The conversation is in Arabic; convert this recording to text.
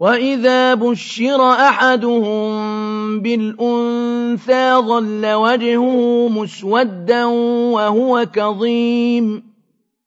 وَإِذَا بُشِّرَ أَحَدُهُم بِالْأُنثَىٰ ظَلَّ وَجْهُهُ مُسْوَدًّا وَهُوَ كَظِيمٌ